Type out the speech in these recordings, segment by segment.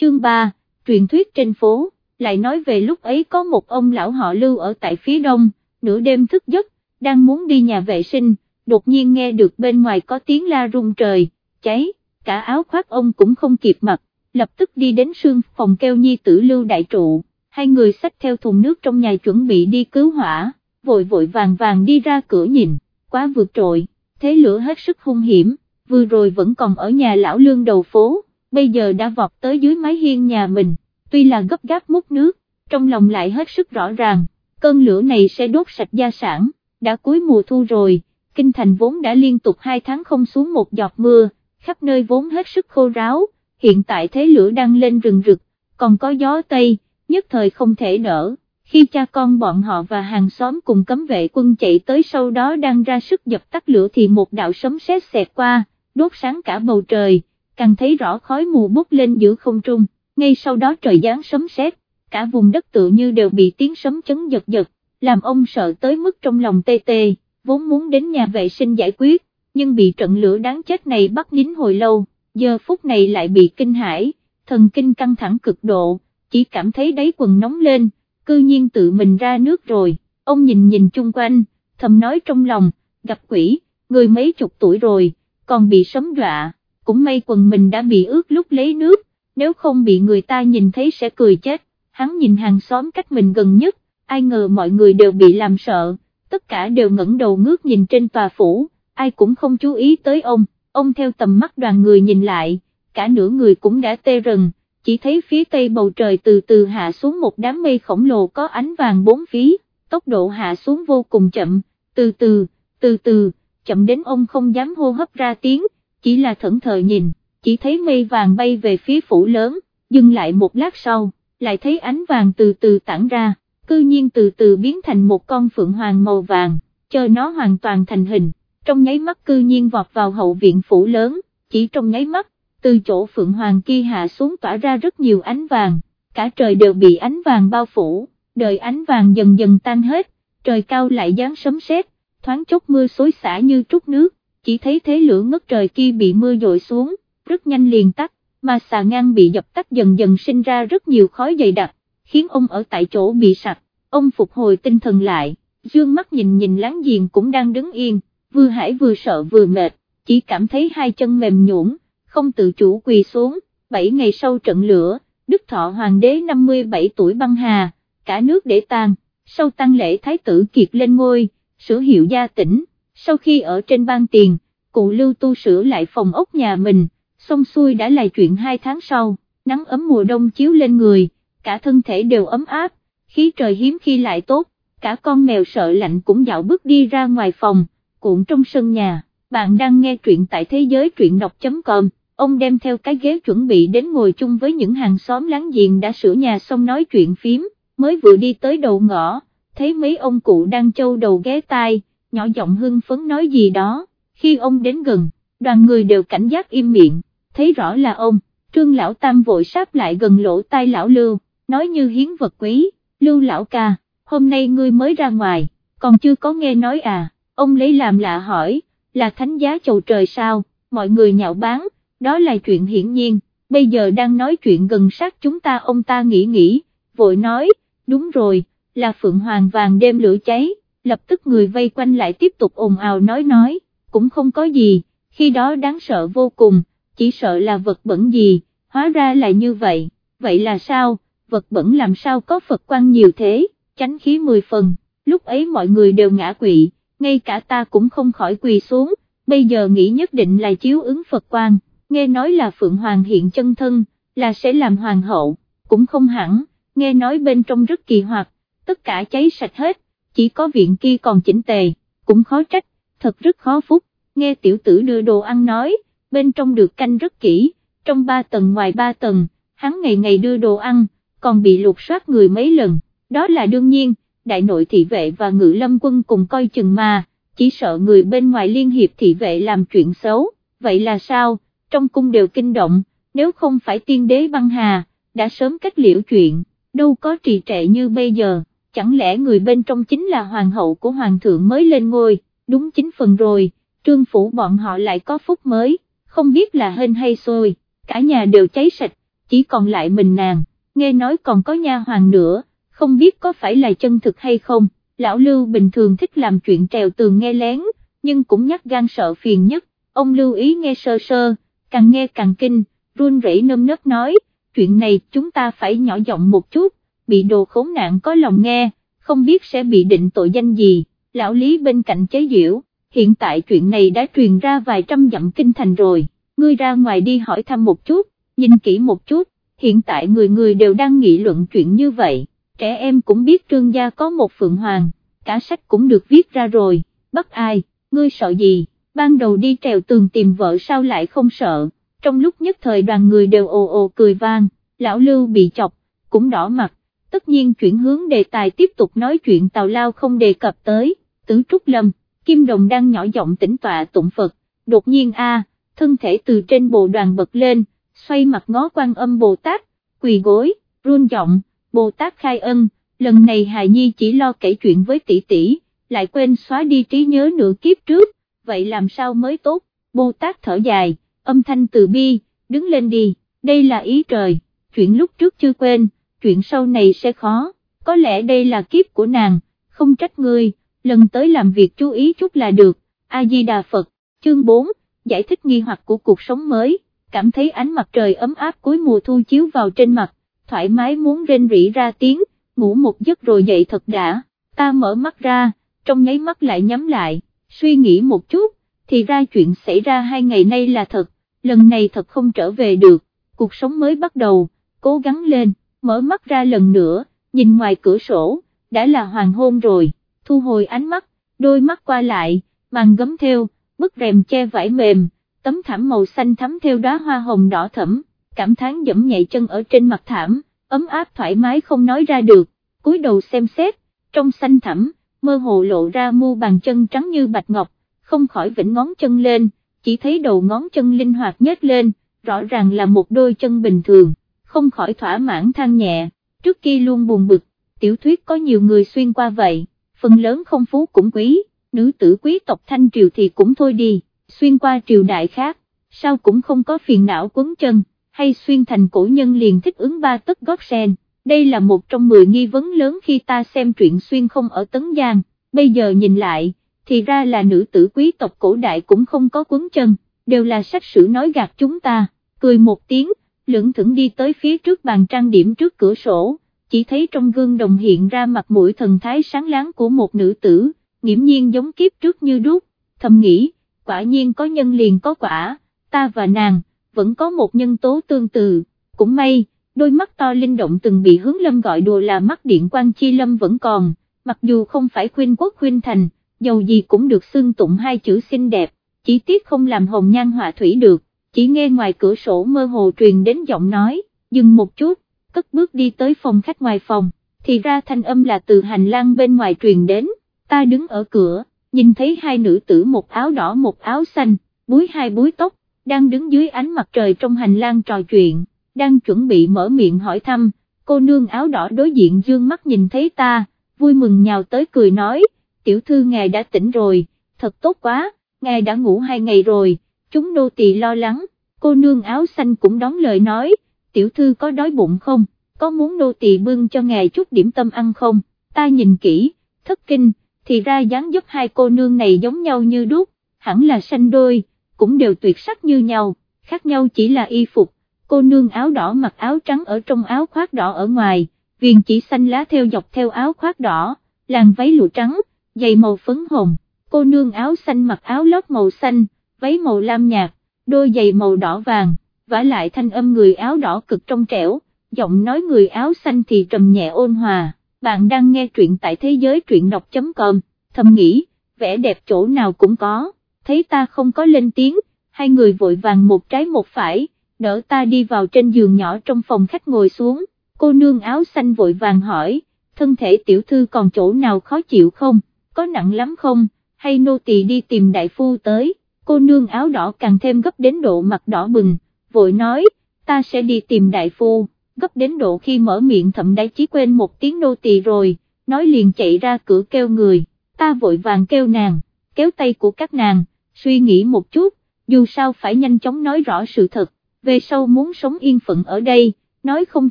chương 3, truyền thuyết trên phố, lại nói về lúc ấy có một ông lão họ lưu ở tại phía đông, nửa đêm thức giấc, đang muốn đi nhà vệ sinh, đột nhiên nghe được bên ngoài có tiếng la rung trời, cháy, cả áo khoác ông cũng không kịp mặc, lập tức đi đến sương phòng kêu nhi tử lưu đại trụ, hai người xách theo thùng nước trong nhà chuẩn bị đi cứu hỏa, vội vội vàng vàng đi ra cửa nhìn, quá vượt trội, thế lửa hết sức hung hiểm, vừa rồi vẫn còn ở nhà lão lương đầu phố, bây giờ đã vọt tới dưới mái hiên nhà mình, tuy là gấp gáp múc nước, trong lòng lại hết sức rõ ràng, cơn lửa này sẽ đốt sạch gia sản, đã cuối mùa thu rồi, kinh thành vốn đã liên tục hai tháng không xuống một giọt mưa, khắp nơi vốn hết sức khô ráo, hiện tại thế lửa đang lên rừng rực, còn có gió Tây, nhất thời không thể nở. Khi cha con bọn họ và hàng xóm cùng cấm vệ quân chạy tới sau đó đang ra sức dập tắt lửa thì một đạo sấm sét xẹt qua, đốt sáng cả bầu trời, càng thấy rõ khói mù bốc lên giữa không trung, ngay sau đó trời giáng sấm sét, cả vùng đất tự như đều bị tiếng sấm chấn giật giật, làm ông sợ tới mức trong lòng tê tê, vốn muốn đến nhà vệ sinh giải quyết, nhưng bị trận lửa đáng chết này bắt nín hồi lâu, giờ phút này lại bị kinh hãi, thần kinh căng thẳng cực độ, chỉ cảm thấy đáy quần nóng lên, cư nhiên tự mình ra nước rồi, ông nhìn nhìn chung quanh, thầm nói trong lòng, gặp quỷ, người mấy chục tuổi rồi, còn bị sấm dọa, cũng may quần mình đã bị ướt lúc lấy nước, nếu không bị người ta nhìn thấy sẽ cười chết, hắn nhìn hàng xóm cách mình gần nhất, ai ngờ mọi người đều bị làm sợ, tất cả đều ngẩng đầu ngước nhìn trên tòa phủ, ai cũng không chú ý tới ông, ông theo tầm mắt đoàn người nhìn lại, cả nửa người cũng đã tê rần, chỉ thấy phía tây bầu trời từ từ hạ xuống một đám mây khổng lồ có ánh vàng bốn phía, tốc độ hạ xuống vô cùng chậm, từ từ, từ từ, chậm đến ông không dám hô hấp ra tiếng, chỉ là thẫn thờ nhìn, chỉ thấy mây vàng bay về phía phủ lớn, dừng lại một lát sau, lại thấy ánh vàng từ từ tản ra, cư nhiên từ từ biến thành một con phượng hoàng màu vàng, chờ nó hoàn toàn thành hình, trong nháy mắt cư nhiên vọt vào hậu viện phủ lớn, chỉ trong nháy mắt, từ chỗ phượng hoàng kia hạ xuống tỏa ra rất nhiều ánh vàng, cả trời đều bị ánh vàng bao phủ, đợi ánh vàng dần dần tan hết, trời cao lại giáng sấm sét, thoáng chốc mưa xối xả như trút nước, chỉ thấy thế lửa ngất trời kia bị mưa dội xuống, rất nhanh liền tắt, mà xà ngang bị dập tắt dần dần sinh ra rất nhiều khói dày đặc, khiến ông ở tại chỗ bị sặc, ông phục hồi tinh thần lại, dương mắt nhìn nhìn láng giềng cũng đang đứng yên, vừa hải vừa sợ vừa mệt, chỉ cảm thấy hai chân mềm nhũn, không tự chủ quỳ xuống, bảy ngày sau trận lửa, Đức Thọ Hoàng đế 57 tuổi băng hà, cả nước để tang, sau tăng lễ Thái tử Kiệt lên ngôi, sửa hiệu gia tỉnh, sau khi ở trên ban tiền, cụ lưu tu sửa lại phòng ốc nhà mình, xong xuôi đã là chuyện hai tháng sau, nắng ấm mùa đông chiếu lên người, cả thân thể đều ấm áp, khí trời hiếm khi lại tốt, cả con mèo sợ lạnh cũng dạo bước đi ra ngoài phòng, cuộn trong sân nhà, bạn đang nghe truyện tại thế giới truyện đọc.com, ông đem theo cái ghế chuẩn bị đến ngồi chung với những hàng xóm láng giềng đã sửa nhà xong nói chuyện phím, mới vừa đi tới đầu ngõ, thấy mấy ông cụ đang châu đầu ghé tai, nhỏ giọng hưng phấn nói gì đó, khi ông đến gần, đoàn người đều cảnh giác im miệng, thấy rõ là ông, trương lão tam vội sáp lại gần lỗ tai lão lưu, nói như hiến vật quý, lưu lão ca, hôm nay ngươi mới ra ngoài, còn chưa có nghe nói à, ông lấy làm lạ hỏi, là thánh giá chầu trời sao, mọi người nhạo báng, đó là chuyện hiển nhiên, bây giờ đang nói chuyện gần sát chúng ta ông ta nghĩ nghĩ, vội nói, đúng rồi, là Phượng Hoàng vàng đêm lửa cháy, lập tức người vây quanh lại tiếp tục ồn ào nói nói, cũng không có gì, khi đó đáng sợ vô cùng, chỉ sợ là vật bẩn gì, hóa ra là như vậy, vậy là sao, vật bẩn làm sao có Phật quan nhiều thế, tránh khí mười phần, lúc ấy mọi người đều ngã quỵ, ngay cả ta cũng không khỏi quỳ xuống, bây giờ nghĩ nhất định là chiếu ứng Phật quan, nghe nói là Phượng Hoàng hiện chân thân, là sẽ làm hoàng hậu, cũng không hẳn, nghe nói bên trong rất kỳ hoạt, tất cả cháy sạch hết, chỉ có viện kia còn chỉnh tề, cũng khó trách, thật rất khó phúc, nghe tiểu tử đưa đồ ăn nói, bên trong được canh rất kỹ, trong ba tầng ngoài ba tầng, hắn ngày ngày đưa đồ ăn, còn bị lục soát người mấy lần, đó là đương nhiên, đại nội thị vệ và ngự lâm quân cùng coi chừng mà, chỉ sợ người bên ngoài liên hiệp thị vệ làm chuyện xấu, vậy là sao, trong cung đều kinh động, nếu không phải tiên đế băng hà, đã sớm cách liễu chuyện, đâu có trì trệ như bây giờ, chẳng lẽ người bên trong chính là hoàng hậu của hoàng thượng mới lên ngôi, đúng chính phần rồi, trương phủ bọn họ lại có phúc mới, không biết là hên hay xôi, cả nhà đều cháy sạch, chỉ còn lại mình nàng, nghe nói còn có nha hoàng nữa, không biết có phải là chân thực hay không, lão Lưu bình thường thích làm chuyện trèo tường nghe lén, nhưng cũng nhắc gan sợ phiền nhất, ông lưu ý nghe sơ sơ, càng nghe càng kinh, run rẩy nơm nớp nói, chuyện này chúng ta phải nhỏ giọng một chút, bị đồ khốn nạn có lòng nghe, không biết sẽ bị định tội danh gì, lão Lý bên cạnh chế diễu, hiện tại chuyện này đã truyền ra vài trăm dặm kinh thành rồi, ngươi ra ngoài đi hỏi thăm một chút, nhìn kỹ một chút, hiện tại người người đều đang nghị luận chuyện như vậy, trẻ em cũng biết trương gia có một phượng hoàng, cả sách cũng được viết ra rồi, bắt ai, ngươi sợ gì, ban đầu đi trèo tường tìm vợ sao lại không sợ, trong lúc nhất thời đoàn người đều ồ ồ cười vang, lão lưu bị chọc, cũng đỏ mặt, tất nhiên chuyển hướng đề tài tiếp tục nói chuyện tào lao không đề cập tới, tứ trúc lâm, kim đồng đang nhỏ giọng tĩnh tọa tụng Phật, đột nhiên a thân thể từ trên bồ đoàn bật lên, xoay mặt ngó quan âm Bồ Tát, quỳ gối, run giọng, Bồ Tát khai ân, lần này hài nhi chỉ lo kể chuyện với tỷ tỷ, lại quên xóa đi trí nhớ nửa kiếp trước, vậy làm sao mới tốt, Bồ Tát thở dài, âm thanh từ bi, đứng lên đi, đây là ý trời, chuyện lúc trước chưa quên, chuyện sau này sẽ khó, có lẽ đây là kiếp của nàng, không trách ngươi, lần tới làm việc chú ý chút là được, A-di-đà Phật, chương 4, giải thích nghi hoặc của cuộc sống mới, cảm thấy ánh mặt trời ấm áp cuối mùa thu chiếu vào trên mặt, thoải mái muốn rên rỉ ra tiếng, ngủ một giấc rồi dậy thật đã, ta mở mắt ra, trong nháy mắt lại nhắm lại, suy nghĩ một chút, thì ra chuyện xảy ra hai ngày nay là thật, lần này thật không trở về được, cuộc sống mới bắt đầu, cố gắng lên, mở mắt ra lần nữa, nhìn ngoài cửa sổ, đã là hoàng hôn rồi, thu hồi ánh mắt, đôi mắt qua lại, màn gấm theo, bức rèm che vải mềm, tấm thảm màu xanh thắm theo đóa hoa hồng đỏ thẫm, cảm thán dẫm nhạy chân ở trên mặt thảm, ấm áp thoải mái không nói ra được, cúi đầu xem xét, trong xanh thẳm, mơ hồ lộ ra mu bàn chân trắng như bạch ngọc, không khỏi vĩnh ngón chân lên, chỉ thấy đầu ngón chân linh hoạt nhếch lên, rõ ràng là một đôi chân bình thường, không khỏi thỏa mãn than nhẹ, trước kia luôn buồn bực, tiểu thuyết có nhiều người xuyên qua vậy, phần lớn không phú cũng quý, nữ tử quý tộc thanh triều thì cũng thôi đi, xuyên qua triều đại khác, sao cũng không có phiền não quấn chân, hay xuyên thành cổ nhân liền thích ứng ba tấc gót sen, đây là một trong mười nghi vấn lớn khi ta xem truyện xuyên không ở Tấn Giang, bây giờ nhìn lại, thì ra là nữ tử quý tộc cổ đại cũng không có quấn chân, đều là sách sử nói gạt chúng ta, cười một tiếng, lưỡng thững đi tới phía trước bàn trang điểm trước cửa sổ, chỉ thấy trong gương đồng hiện ra mặt mũi thần thái sáng láng của một nữ tử, nghiễm nhiên giống kiếp trước như đúc, thầm nghĩ, quả nhiên có nhân liền có quả, ta và nàng, vẫn có một nhân tố tương tự, cũng may, đôi mắt to linh động từng bị hướng lâm gọi đùa là mắt điện quan chi lâm vẫn còn, mặc dù không phải khuyên quốc khuyên thành, dầu gì cũng được xưng tụng hai chữ xinh đẹp, chỉ tiếc không làm hồng nhan họa thủy được, chỉ nghe ngoài cửa sổ mơ hồ truyền đến giọng nói, dừng một chút, cất bước đi tới phòng khách ngoài phòng, thì ra thanh âm là từ hành lang bên ngoài truyền đến, ta đứng ở cửa, nhìn thấy hai nữ tử một áo đỏ một áo xanh, búi hai búi tóc, đang đứng dưới ánh mặt trời trong hành lang trò chuyện, đang chuẩn bị mở miệng hỏi thăm, cô nương áo đỏ đối diện dương mắt nhìn thấy ta, vui mừng nhào tới cười nói, tiểu thư ngài đã tỉnh rồi, thật tốt quá, ngài đã ngủ hai ngày rồi, chúng nô tỳ lo lắng, cô nương áo xanh cũng đón lời nói, tiểu thư có đói bụng không, có muốn nô tỳ bưng cho ngài chút điểm tâm ăn không, ta nhìn kỹ, thất kinh, thì ra dáng dấp hai cô nương này giống nhau như đúc, hẳn là xanh đôi, cũng đều tuyệt sắc như nhau, khác nhau chỉ là y phục, cô nương áo đỏ mặc áo trắng ở trong áo khoác đỏ ở ngoài, viền chỉ xanh lá theo dọc theo áo khoác đỏ, làn váy lụa trắng, giày màu phấn hồng, cô nương áo xanh mặc áo lót màu xanh, váy màu lam nhạt, đôi giày màu đỏ vàng, vả lại thanh âm người áo đỏ cực trong trẻo, giọng nói người áo xanh thì trầm nhẹ ôn hòa, bạn đang nghe truyện tại thế giới truyện đọc.com, thầm nghĩ, vẻ đẹp chỗ nào cũng có, thấy ta không có lên tiếng, hai người vội vàng một trái một phải, đỡ ta đi vào trên giường nhỏ trong phòng khách ngồi xuống, cô nương áo xanh vội vàng hỏi, thân thể tiểu thư còn chỗ nào khó chịu không, có nặng lắm không, hay nô tỳ đi tìm đại phu tới, cô nương áo đỏ càng thêm gấp đến độ mặt đỏ bừng, vội nói, ta sẽ đi tìm đại phu, gấp đến độ khi mở miệng thậm đáy chỉ quên một tiếng nô tỳ rồi, nói liền chạy ra cửa kêu người, ta vội vàng kêu nàng, kéo tay của các nàng, suy nghĩ một chút, dù sao phải nhanh chóng nói rõ sự thật, về sau muốn sống yên phận ở đây, nói không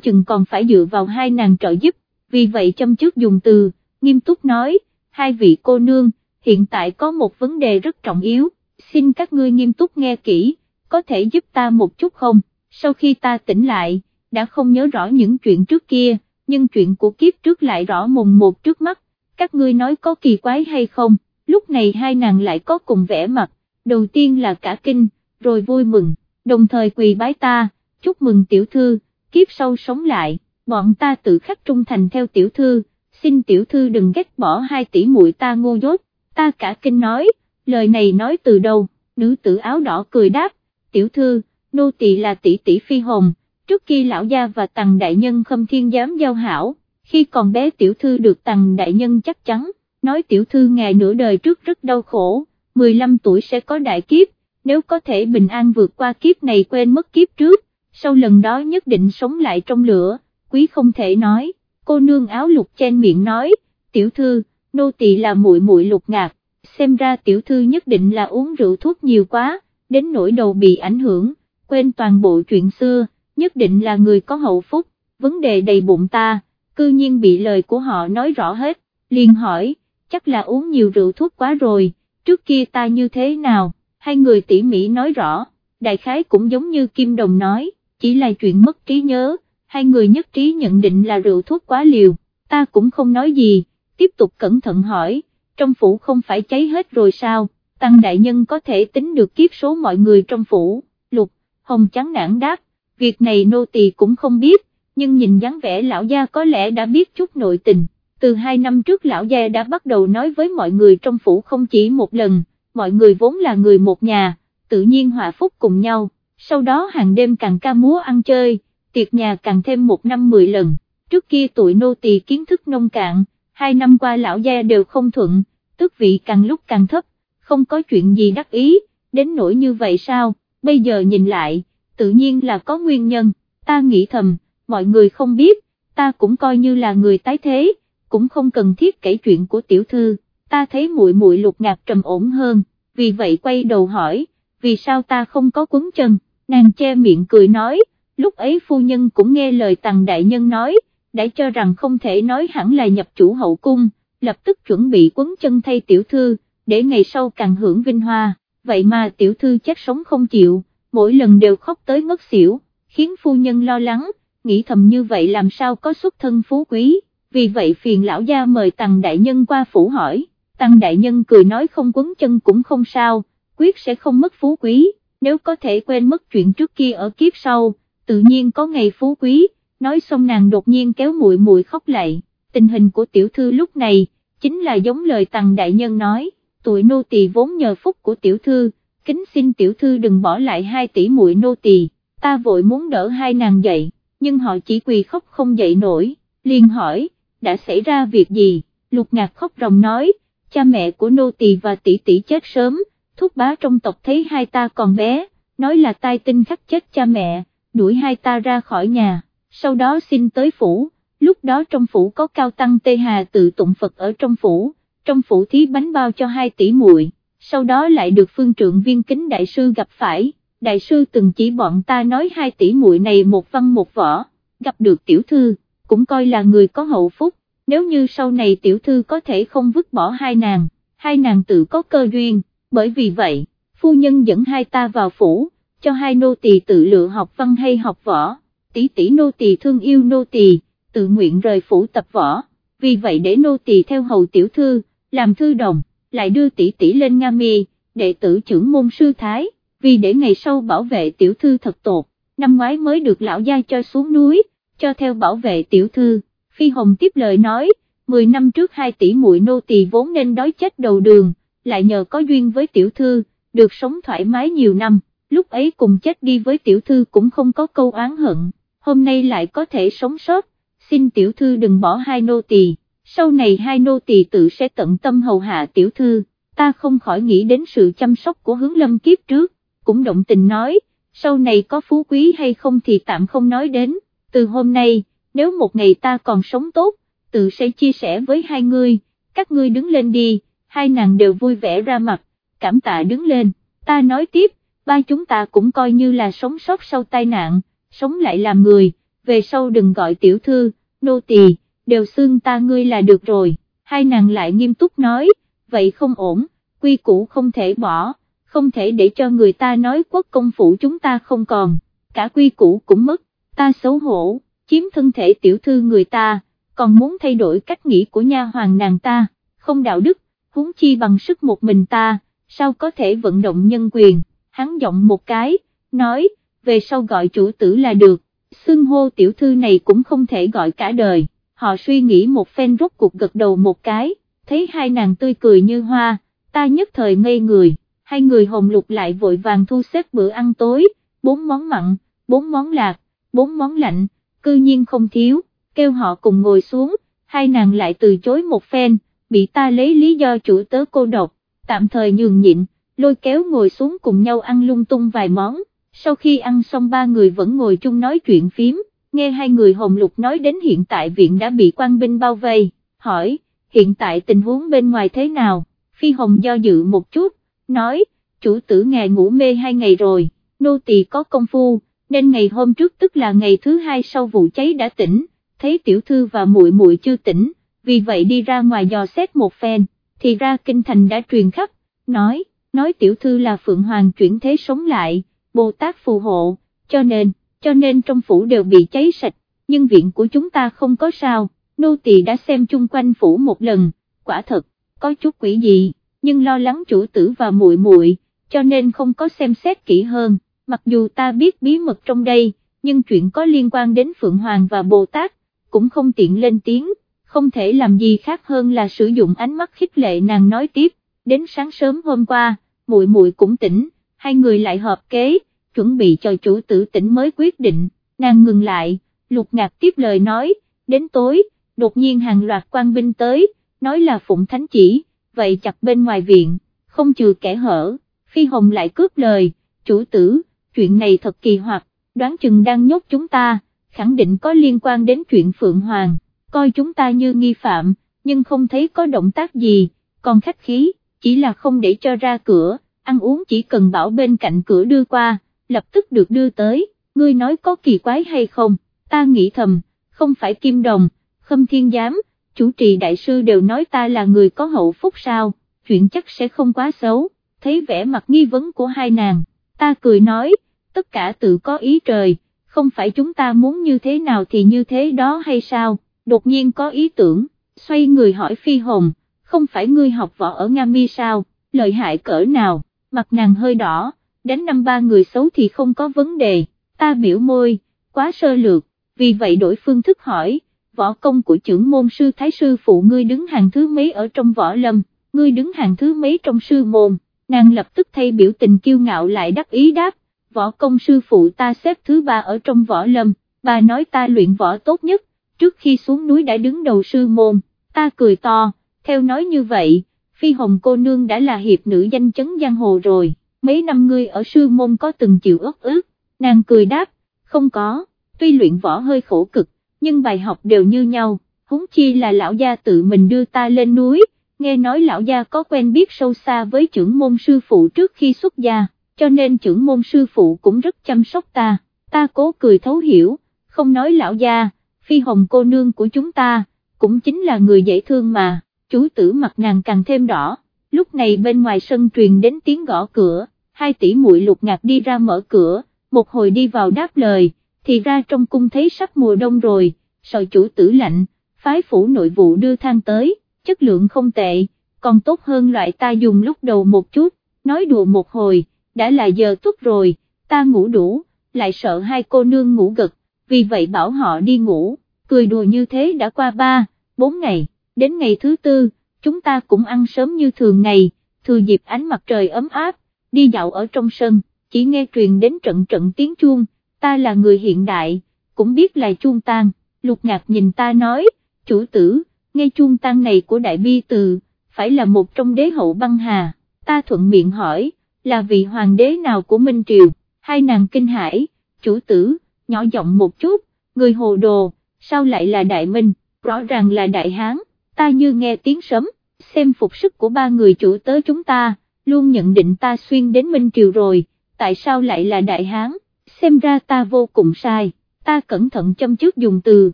chừng còn phải dựa vào hai nàng trợ giúp, vì vậy châm trước dùng từ, nghiêm túc nói, hai vị cô nương, hiện tại có một vấn đề rất trọng yếu, xin các ngươi nghiêm túc nghe kỹ, có thể giúp ta một chút không, sau khi ta tỉnh lại, đã không nhớ rõ những chuyện trước kia, nhưng chuyện của kiếp trước lại rõ mồn một trước mắt, các ngươi nói có kỳ quái hay không, lúc này hai nàng lại có cùng vẻ mặt, đầu tiên là cả kinh, rồi vui mừng, đồng thời quỳ bái ta, chúc mừng tiểu thư, kiếp sau sống lại, bọn ta tự khắc trung thành theo tiểu thư, xin tiểu thư đừng ghét bỏ hai tỷ muội ta ngô dốt, ta cả kinh nói, lời này nói từ đâu, nữ tử áo đỏ cười đáp, tiểu thư, nô tỳ là tỷ tỷ phi hồn, trước khi lão gia và tầng đại nhân khâm thiên giám giao hảo, khi còn bé tiểu thư được tầng đại nhân chắc chắn, nói tiểu thư ngày nửa đời trước rất đau khổ, 15 tuổi sẽ có đại kiếp, nếu có thể bình an vượt qua kiếp này quên mất kiếp trước, sau lần đó nhất định sống lại trong lửa, quý không thể nói, cô nương áo lục chen miệng nói, tiểu thư, nô tỳ là muội muội lục ngạc, xem ra tiểu thư nhất định là uống rượu thuốc nhiều quá, đến nỗi đầu bị ảnh hưởng, quên toàn bộ chuyện xưa, nhất định là người có hậu phúc, vấn đề đầy bụng ta, cư nhiên bị lời của họ nói rõ hết, liền hỏi, chắc là uống nhiều rượu thuốc quá rồi, trước kia ta như thế nào, hai người tỉ mỉ nói rõ, đại khái cũng giống như Kim Đồng nói, chỉ là chuyện mất trí nhớ, hai người nhất trí nhận định là rượu thuốc quá liều, ta cũng không nói gì, tiếp tục cẩn thận hỏi, trong phủ không phải cháy hết rồi sao, tăng đại nhân có thể tính được kiếp số mọi người trong phủ, lục, hồng chán nản đáp, việc này nô tỳ cũng không biết, nhưng nhìn dáng vẻ lão gia có lẽ đã biết chút nội tình, từ hai năm trước lão gia đã bắt đầu nói với mọi người trong phủ không chỉ một lần, mọi người vốn là người một nhà, tự nhiên hòa phúc cùng nhau, sau đó hàng đêm càng ca múa ăn chơi, tiệc nhà càng thêm một năm mười lần, trước kia tụi nô tỳ kiến thức nông cạn, hai năm qua lão gia đều không thuận, tước vị càng lúc càng thấp, không có chuyện gì đắc ý, đến nỗi như vậy sao, bây giờ nhìn lại, tự nhiên là có nguyên nhân, ta nghĩ thầm, mọi người không biết, ta cũng coi như là người tái thế, cũng không cần thiết kể chuyện của tiểu thư, ta thấy muội muội lục ngạc trầm ổn hơn, vì vậy quay đầu hỏi, vì sao ta không có quấn chân, nàng che miệng cười nói, lúc ấy phu nhân cũng nghe lời tàng đại nhân nói, đã cho rằng không thể nói hẳn là nhập chủ hậu cung, lập tức chuẩn bị quấn chân thay tiểu thư, để ngày sau càng hưởng vinh hoa, vậy mà tiểu thư chết sống không chịu, mỗi lần đều khóc tới ngất xỉu, khiến phu nhân lo lắng, nghĩ thầm như vậy làm sao có xuất thân phú quý, vì vậy phiền lão gia mời tăng đại nhân qua phủ hỏi, tăng đại nhân cười nói không quấn chân cũng không sao, quyết sẽ không mất phú quý, nếu có thể quên mất chuyện trước kia ở kiếp sau, tự nhiên có ngày phú quý, nói xong nàng đột nhiên kéo muội muội khóc lại, tình hình của tiểu thư lúc này, chính là giống lời tằng đại nhân nói, tuổi nô tỳ vốn nhờ phúc của tiểu thư, kính xin tiểu thư đừng bỏ lại hai tỷ muội nô tỳ, ta vội muốn đỡ hai nàng dậy, nhưng họ chỉ quỳ khóc không dậy nổi, liền hỏi, đã xảy ra việc gì, lục ngạc khóc ròng nói, cha mẹ của nô tỳ và tỷ tỷ chết sớm, thúc bá trong tộc thấy hai ta còn bé, nói là tai tinh khắc chết cha mẹ, đuổi hai ta ra khỏi nhà, sau đó xin tới phủ, lúc đó trong phủ có cao tăng Tê Hà tự tụng Phật ở trong phủ, trong phủ thí bánh bao cho hai tỷ muội sau đó lại được phương trượng viên kính đại sư gặp phải, đại sư từng chỉ bọn ta nói hai tỷ muội này một văn một võ, gặp được tiểu thư, cũng coi là người có hậu phúc, nếu như sau này tiểu thư có thể không vứt bỏ hai nàng, hai nàng tự có cơ duyên, bởi vì vậy, phu nhân dẫn hai ta vào phủ, cho hai nô tỳ tự lựa học văn hay học võ, tỷ tỷ nô tỳ thương yêu nô tỳ, tự nguyện rời phủ tập võ, vì vậy để nô tỳ theo hầu tiểu thư, làm thư đồng lại đưa tỷ tỷ lên Nga Mi, đệ tử trưởng môn sư thái, vì để ngày sau bảo vệ tiểu thư thật tốt, năm ngoái mới được lão gia cho xuống núi, cho theo bảo vệ tiểu thư, Phi Hồng tiếp lời nói, 10 năm trước hai tỷ muội nô tỳ vốn nên đói chết đầu đường, lại nhờ có duyên với tiểu thư, được sống thoải mái nhiều năm, lúc ấy cùng chết đi với tiểu thư cũng không có câu oán hận, hôm nay lại có thể sống sót, xin tiểu thư đừng bỏ hai nô tỳ sau này hai nô tỳ tự sẽ tận tâm hầu hạ tiểu thư, ta không khỏi nghĩ đến sự chăm sóc của hướng lâm kiếp trước, cũng động tình nói, sau này có phú quý hay không thì tạm không nói đến, từ hôm nay, nếu một ngày ta còn sống tốt, tự sẽ chia sẻ với hai người, các ngươi đứng lên đi, hai nàng đều vui vẻ ra mặt, cảm tạ đứng lên, ta nói tiếp, ba chúng ta cũng coi như là sống sót sau tai nạn, sống lại làm người, về sau đừng gọi tiểu thư, nô tỳ, đều xương ta ngươi là được rồi, hai nàng lại nghiêm túc nói, vậy không ổn, quy củ không thể bỏ, không thể để cho người ta nói quốc công phủ chúng ta không còn, cả quy củ cũng mất, ta xấu hổ, chiếm thân thể tiểu thư người ta, còn muốn thay đổi cách nghĩ của nha hoàng nàng ta, không đạo đức, huống chi bằng sức một mình ta, sao có thể vận động nhân quyền, hắn giọng một cái, nói, về sau gọi chủ tử là được, xưng hô tiểu thư này cũng không thể gọi cả đời, họ suy nghĩ một phen rốt cuộc gật đầu một cái, thấy hai nàng tươi cười như hoa, ta nhất thời ngây người, hai người hồng lục lại vội vàng thu xếp bữa ăn tối, bốn món mặn, bốn món lạc, bốn món lạnh, cư nhiên không thiếu, kêu họ cùng ngồi xuống, hai nàng lại từ chối một phen, bị ta lấy lý do chủ tớ cô độc, tạm thời nhường nhịn, lôi kéo ngồi xuống cùng nhau ăn lung tung vài món, sau khi ăn xong ba người vẫn ngồi chung nói chuyện phím, nghe hai người hồng lục nói đến hiện tại viện đã bị quan binh bao vây, hỏi, hiện tại tình huống bên ngoài thế nào, phi hồng do dự một chút, nói, chủ tử ngài ngủ mê hai ngày rồi, nô tỳ có công phu, nên ngày hôm trước tức là ngày thứ hai sau vụ cháy đã tỉnh, thấy tiểu thư và muội muội chưa tỉnh, vì vậy đi ra ngoài dò xét một phen, thì ra kinh thành đã truyền khắp, nói, nói tiểu thư là Phượng Hoàng chuyển thế sống lại, Bồ Tát phù hộ, cho nên, cho nên trong phủ đều bị cháy sạch, nhưng viện của chúng ta không có sao, nô tỳ đã xem chung quanh phủ một lần, quả thật, có chút quỷ dị, nhưng lo lắng chủ tử và muội muội, cho nên không có xem xét kỹ hơn, mặc dù ta biết bí mật trong đây, nhưng chuyện có liên quan đến Phượng Hoàng và Bồ Tát, cũng không tiện lên tiếng, không thể làm gì khác hơn là sử dụng ánh mắt khích lệ nàng nói tiếp, đến sáng sớm hôm qua, muội muội cũng tỉnh, hai người lại hợp kế, chuẩn bị cho chủ tử tỉnh mới quyết định, nàng ngừng lại, lục ngạc tiếp lời nói, đến tối, đột nhiên hàng loạt quan binh tới, nói là phụng thánh chỉ, vậy chặt bên ngoài viện, không trừ kẻ hở, phi hồng lại cướp lời, chủ tử, chuyện này thật kỳ hoặc, đoán chừng đang nhốt chúng ta, khẳng định có liên quan đến chuyện Phượng Hoàng, coi chúng ta như nghi phạm, nhưng không thấy có động tác gì, còn khách khí, chỉ là không để cho ra cửa, ăn uống chỉ cần bảo bên cạnh cửa đưa qua, lập tức được đưa tới, ngươi nói có kỳ quái hay không, ta nghĩ thầm, không phải kim đồng, khâm thiên giám, chủ trì đại sư đều nói ta là người có hậu phúc sao, chuyện chắc sẽ không quá xấu, thấy vẻ mặt nghi vấn của hai nàng, ta cười nói, tất cả tự có ý trời, không phải chúng ta muốn như thế nào thì như thế đó hay sao, đột nhiên có ý tưởng, xoay người hỏi phi hồn, không phải ngươi học võ ở Nga Mi sao, lợi hại cỡ nào, mặt nàng hơi đỏ, đến năm ba người xấu thì không có vấn đề, ta biểu môi, quá sơ lược, vì vậy đổi phương thức hỏi, võ công của trưởng môn sư thái sư phụ ngươi đứng hàng thứ mấy ở trong võ lâm, ngươi đứng hàng thứ mấy trong sư môn, nàng lập tức thay biểu tình kiêu ngạo lại đắc ý đáp, võ công sư phụ ta xếp thứ ba ở trong võ lâm, bà nói ta luyện võ tốt nhất, trước khi xuống núi đã đứng đầu sư môn, ta cười to, theo nói như vậy, phi hồng cô nương đã là hiệp nữ danh chấn giang hồ rồi, mấy năm ngươi ở sư môn có từng chịu ớt ức, nàng cười đáp, không có, tuy luyện võ hơi khổ cực, nhưng bài học đều như nhau, huống chi là lão gia tự mình đưa ta lên núi, nghe nói lão gia có quen biết sâu xa với trưởng môn sư phụ trước khi xuất gia, cho nên trưởng môn sư phụ cũng rất chăm sóc ta, ta cố cười thấu hiểu, không nói lão gia, phi hồng cô nương của chúng ta, cũng chính là người dễ thương mà, chú tử mặt nàng càng thêm đỏ, lúc này bên ngoài sân truyền đến tiếng gõ cửa, hai tỷ muội lục ngạc đi ra mở cửa, một hồi đi vào đáp lời, thì ra trong cung thấy sắp mùa đông rồi, sợ chủ tử lạnh, phái phủ nội vụ đưa thang tới, chất lượng không tệ, còn tốt hơn loại ta dùng lúc đầu một chút, nói đùa một hồi, đã là giờ tốt rồi, ta ngủ đủ, lại sợ hai cô nương ngủ gật, vì vậy bảo họ đi ngủ, cười đùa như thế đã qua ba, bốn ngày, đến ngày thứ tư, chúng ta cũng ăn sớm như thường ngày, thừa dịp ánh mặt trời ấm áp, đi dạo ở trong sân, chỉ nghe truyền đến trận trận tiếng chuông, ta là người hiện đại, cũng biết là chuông tan, lục ngạc nhìn ta nói, chủ tử, nghe chuông tan này của đại bi từ, phải là một trong đế hậu băng hà, ta thuận miệng hỏi, là vị hoàng đế nào của Minh Triều, hai nàng kinh hải, chủ tử, nhỏ giọng một chút, người hồ đồ, sao lại là đại minh, rõ ràng là đại hán, ta như nghe tiếng sấm, xem phục sức của ba người chủ tớ chúng ta, luôn nhận định ta xuyên đến Minh Triều rồi, tại sao lại là đại hán, xem ra ta vô cùng sai, ta cẩn thận châm trước dùng từ,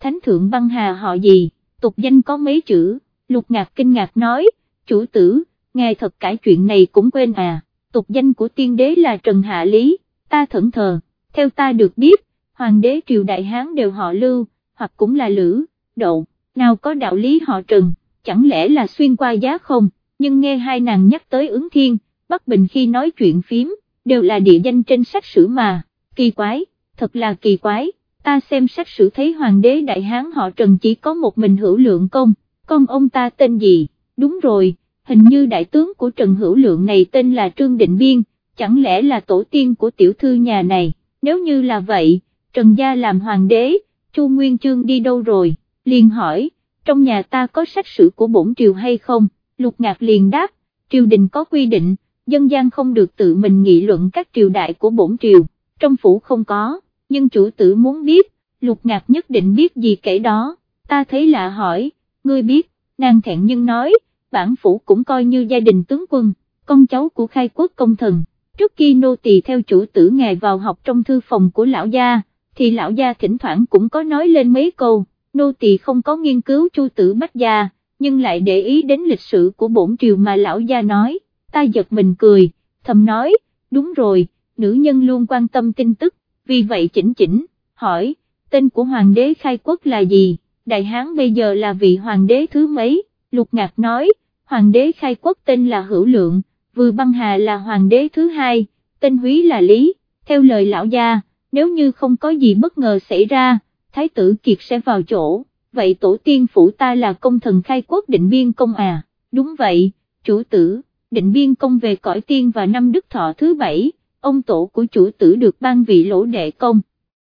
thánh thượng băng hà họ gì, tục danh có mấy chữ, lục ngạc kinh ngạc nói, chủ tử, ngài thật cải chuyện này cũng quên à, tục danh của tiên đế là Trần Hạ Lý, ta thẫn thờ, theo ta được biết, hoàng đế triều đại hán đều họ lưu, hoặc cũng là lữ, Đậu nào có đạo lý họ Trần, chẳng lẽ là xuyên qua giá không, nhưng nghe hai nàng nhắc tới ứng thiên, Bắc Bình khi nói chuyện phím, đều là địa danh trên sách sử mà, kỳ quái, thật là kỳ quái, ta xem sách sử thấy hoàng đế đại hán họ Trần chỉ có một mình hữu lượng công, con ông ta tên gì, đúng rồi, hình như đại tướng của Trần Hữu Lượng này tên là Trương Định Biên, chẳng lẽ là tổ tiên của tiểu thư nhà này, nếu như là vậy, Trần Gia làm hoàng đế, Chu Nguyên Chương đi đâu rồi, liền hỏi, trong nhà ta có sách sử của bổn triều hay không, Lục Ngạc liền đáp, triều đình có quy định, dân gian không được tự mình nghị luận các triều đại của bổn triều, trong phủ không có, nhưng chủ tử muốn biết, Lục Ngạc nhất định biết gì kể đó, ta thấy lạ hỏi, ngươi biết, nàng thẹn nhưng nói, bản phủ cũng coi như gia đình tướng quân, con cháu của khai quốc công thần, trước khi nô tỳ theo chủ tử ngài vào học trong thư phòng của lão gia, thì lão gia thỉnh thoảng cũng có nói lên mấy câu, nô tỳ không có nghiên cứu chu tử bách gia, nhưng lại để ý đến lịch sử của bổn triều mà lão gia nói, ta giật mình cười, thầm nói, đúng rồi, nữ nhân luôn quan tâm tin tức, vì vậy chỉnh chỉnh, hỏi, tên của hoàng đế khai quốc là gì, đại hán bây giờ là vị hoàng đế thứ mấy, lục ngạc nói, hoàng đế khai quốc tên là hữu lượng, vừa băng hà là hoàng đế thứ hai, tên húy là lý, theo lời lão gia, nếu như không có gì bất ngờ xảy ra, thái tử kiệt sẽ vào chỗ, vậy tổ tiên phủ ta là công thần khai quốc định biên công à, đúng vậy, chủ tử, định biên công về cõi tiên và năm đức thọ thứ bảy, ông tổ của chủ tử được ban vị lỗ đệ công.